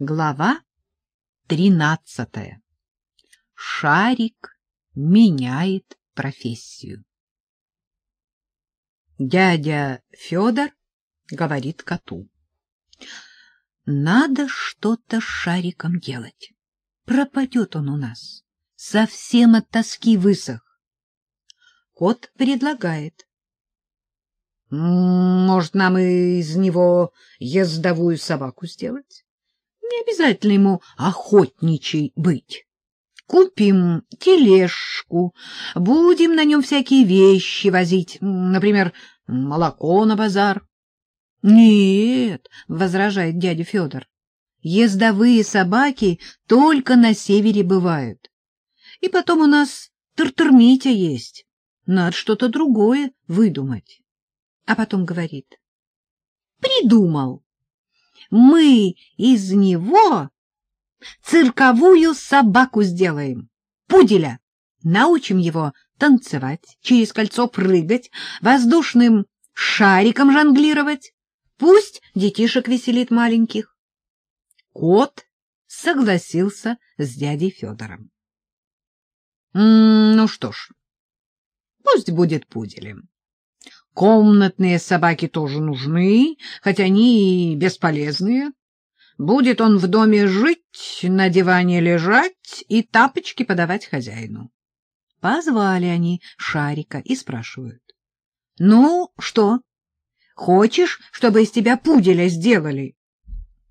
Глава тринадцатая. Шарик меняет профессию. Дядя Федор говорит коту. Надо что-то с шариком делать. Пропадет он у нас. Совсем от тоски высох. Кот предлагает. Может, нам из него ездовую собаку сделать? Не обязательно ему охотничий быть. Купим тележку, будем на нем всякие вещи возить, например, молоко на базар. — Нет, — возражает дядя Федор, — ездовые собаки только на севере бывают. И потом у нас тартармитя есть, надо что-то другое выдумать. А потом говорит, — придумал мы из него цирковую собаку сделаем, пуделя. Научим его танцевать, через кольцо прыгать, воздушным шариком жонглировать. Пусть детишек веселит маленьких. Кот согласился с дядей Федором. — Ну что ж, пусть будет пуделем. Комнатные собаки тоже нужны, хотя они и бесполезные. Будет он в доме жить, на диване лежать и тапочки подавать хозяину. Позвали они Шарика и спрашивают. — Ну, что, хочешь, чтобы из тебя пуделя сделали?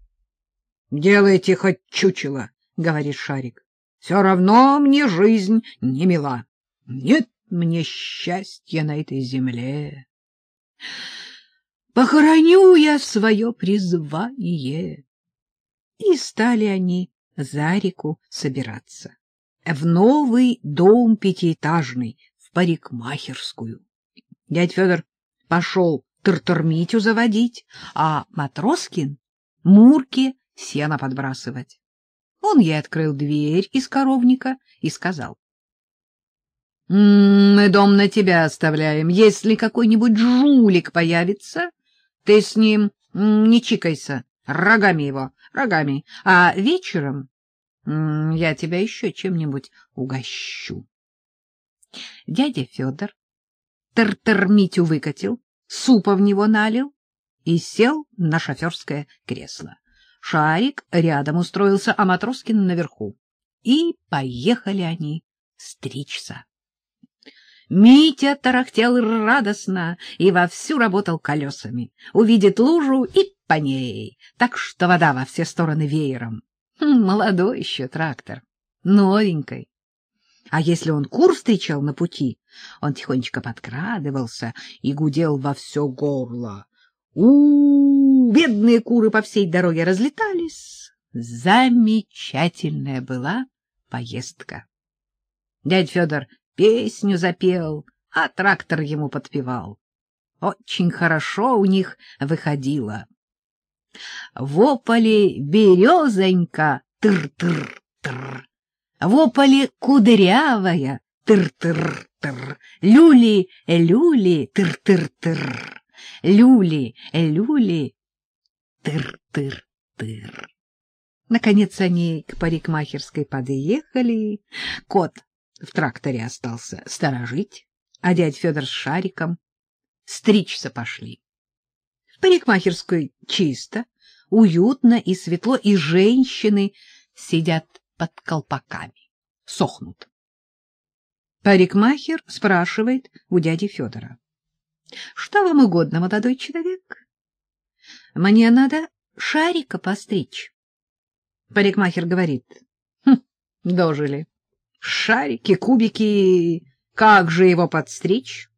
— Делайте хоть чучело, — говорит Шарик. — Все равно мне жизнь не мила. Нет мне счастья на этой земле. Похороню я свое призвание. И стали они за реку собираться. В новый дом пятиэтажный, в парикмахерскую. Дядь Федор пошел Тартармитю заводить, а Матроскин — Мурке сено подбрасывать. Он ей открыл дверь из коровника и сказал. Мы дом на тебя оставляем. Если какой-нибудь жулик появится, ты с ним не чикайся, рогами его, рогами. А вечером я тебя еще чем-нибудь угощу. Дядя Федор тартармитю выкатил, супа в него налил и сел на шоферское кресло. Шарик рядом устроился, а Матроскин наверху. И поехали они стричься. Митя тарахтел радостно и вовсю работал колесами. Увидит лужу и по ней, так что вода во все стороны веером. Хм, молодой еще трактор, новенький. А если он кур встречал на пути, он тихонечко подкрадывался и гудел во все горло. у, -у, -у Бедные куры по всей дороге разлетались. Замечательная была поездка. Дядь Федор песню запел, а трактор ему подпевал. Очень хорошо у них выходило. В березонька, тыр-тыр-тыр, в кудрявая, тыр-тыр-тыр, люли-люли, тыр-тыр-тыр, люли-люли, тыр-тыр-тыр. Наконец они к парикмахерской подъехали. Кот в тракторе остался сторожить, а дядь Федор с шариком стричься пошли. В парикмахерской чисто, уютно и светло, и женщины сидят под колпаками, сохнут. Парикмахер спрашивает у дяди Федора. — Что вам угодно, молодой человек? — Мне надо шарика постричь. Парикмахер говорит. Хм, — Дожили. Шарики, кубики, как же его подстричь?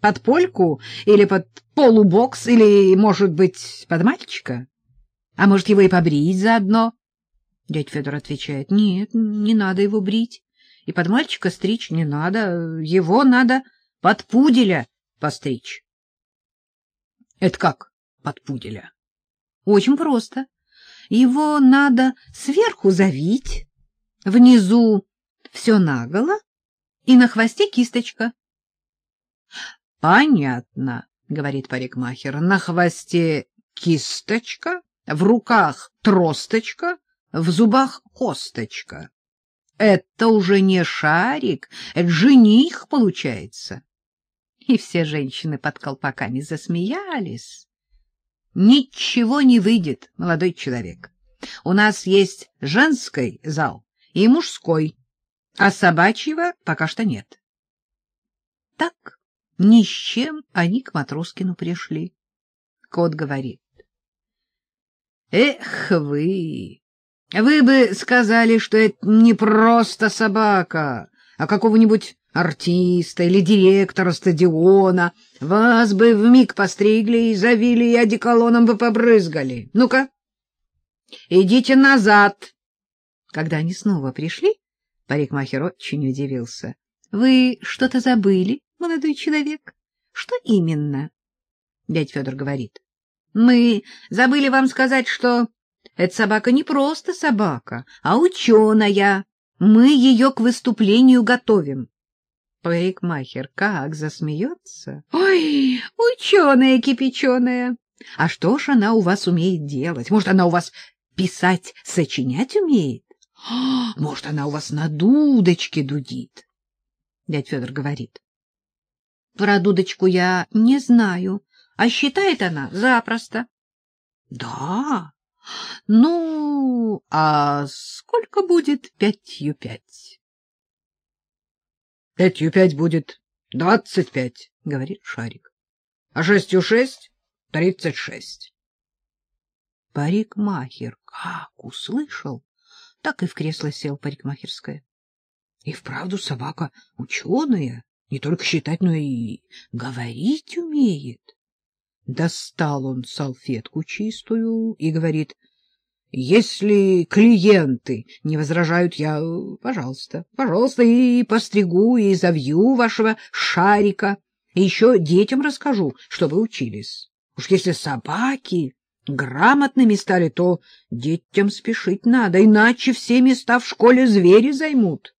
Под польку или под полубокс, или, может быть, под мальчика? А может, его и побрить заодно? Дядь Федор отвечает, нет, не надо его брить, и под мальчика стричь не надо, его надо под пуделя постричь. Это как под пуделя? Очень просто. Его надо сверху завить, внизу все наголо, и на хвосте кисточка. — Понятно, — говорит парикмахер, — на хвосте кисточка, в руках тросточка, в зубах косточка. Это уже не шарик, это жених получается. И все женщины под колпаками засмеялись. Ничего не выйдет, молодой человек. У нас есть женский зал и мужской, а собачьего пока что нет. Так ни с чем они к Матроскину пришли. Кот говорит. — Эх вы! Вы бы сказали, что это не просто собака, а какого-нибудь артиста или директора стадиона. Вас бы вмиг постригли и завили, и одеколоном бы побрызгали. Ну-ка, идите назад. Когда они снова пришли, парикмахер очень удивился. — Вы что-то забыли, молодой человек? Что именно? Дядь Федор говорит. — Мы забыли вам сказать, что эта собака не просто собака, а ученая. Мы ее к выступлению готовим. Парикмахер как засмеется. — Ой, ученая-кипяченая! А что ж она у вас умеет делать? Может, она у вас писать, сочинять умеет? Может, она у вас на дудочке дудит? Дядь Федор говорит. — Про дудочку я не знаю, а считает она запросто. — Да? Ну, а сколько будет пятью пять? — Пятью пять будет двадцать пять, — говорит Шарик. — А шестью шесть — тридцать шесть. Парикмахер как услышал, так и в кресло сел парикмахерское. И вправду собака ученая, не только считать, но и говорить умеет. Достал он салфетку чистую и говорит, если клиенты не возражают, я, пожалуйста, пожалуйста, и постригу, и завью вашего шарика, и еще детям расскажу, чтобы учились. Уж если собаки грамотными стали, то детям спешить надо, иначе все места в школе звери займут.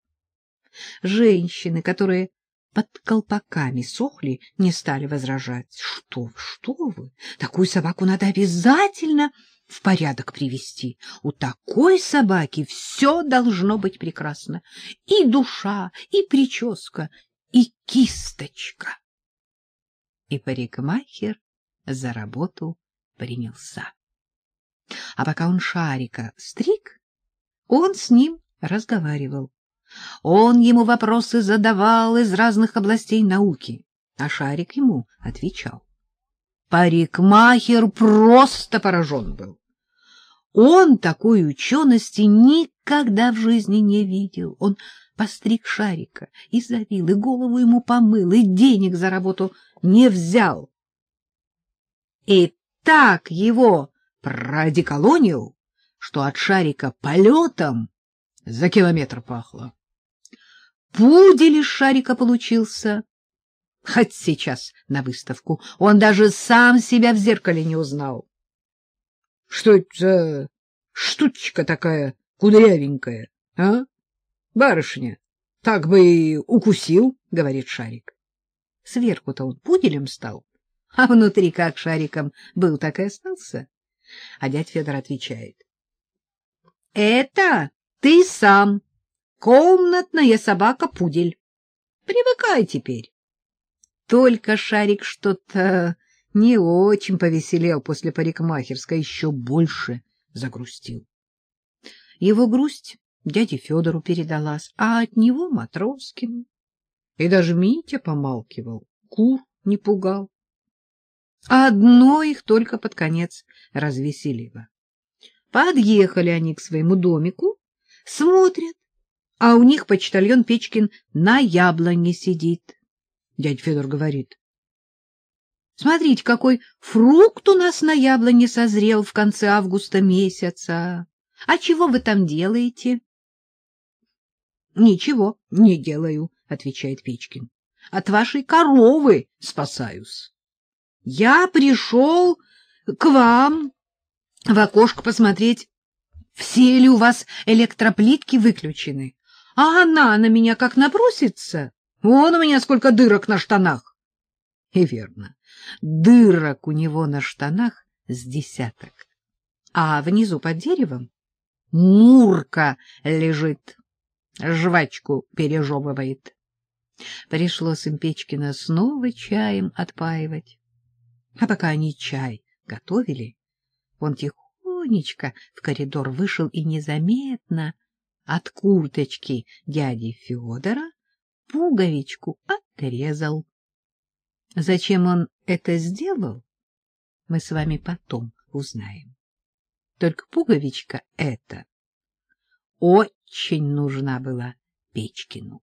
Женщины, которые под колпаками сохли, не стали возражать. Что вы, что вы, такую собаку надо обязательно в порядок привести. У такой собаки все должно быть прекрасно. И душа, и прическа, и кисточка. И парикмахер за работу принялся. А пока он шарика стриг, он с ним разговаривал. Он ему вопросы задавал из разных областей науки, а шарик ему отвечал. Парикмахер просто поражен был. Он такой учености никогда в жизни не видел. Он постриг шарика и завил, и голову ему помыл, и денег за работу не взял. И так его продеколонил, что от шарика полетом за километр пахло. Пудель шарика получился Хоть сейчас на выставку. Он даже сам себя в зеркале не узнал. — Что это за штучка такая кудрявенькая, а? Барышня, так бы и укусил, — говорит Шарик. Сверху-то он пуделем стал, а внутри как шариком был, так и остался. А дядь Федор отвечает. — Это ты сам, комнатная собака-пудель. Привыкай теперь. Только Шарик что-то не очень повеселел после парикмахерской, еще больше загрустил. Его грусть дяде Федору передалась, а от него Матроскину. И даже Митя помалкивал, кур не пугал. Одно их только под конец развеселило. Подъехали они к своему домику, смотрят, а у них почтальон Печкин на яблоне сидит. Дядя Федор говорит. — Смотрите, какой фрукт у нас на яблоне созрел в конце августа месяца. А чего вы там делаете? — Ничего не делаю, — отвечает Печкин. — От вашей коровы спасаюсь. Я пришел к вам в окошко посмотреть, все ли у вас электроплитки выключены. А она на меня как набросится. Вон у меня сколько дырок на штанах. И верно, дырок у него на штанах с десяток. А внизу под деревом Мурка лежит, жвачку пережевывает. Пришлось им Печкина снова чаем отпаивать. А пока они чай готовили, он тихонечко в коридор вышел и незаметно от курточки дяди Федора пуговичку отрезал. Зачем он это сделал, мы с вами потом узнаем. Только пуговичка эта очень нужна была Печкину.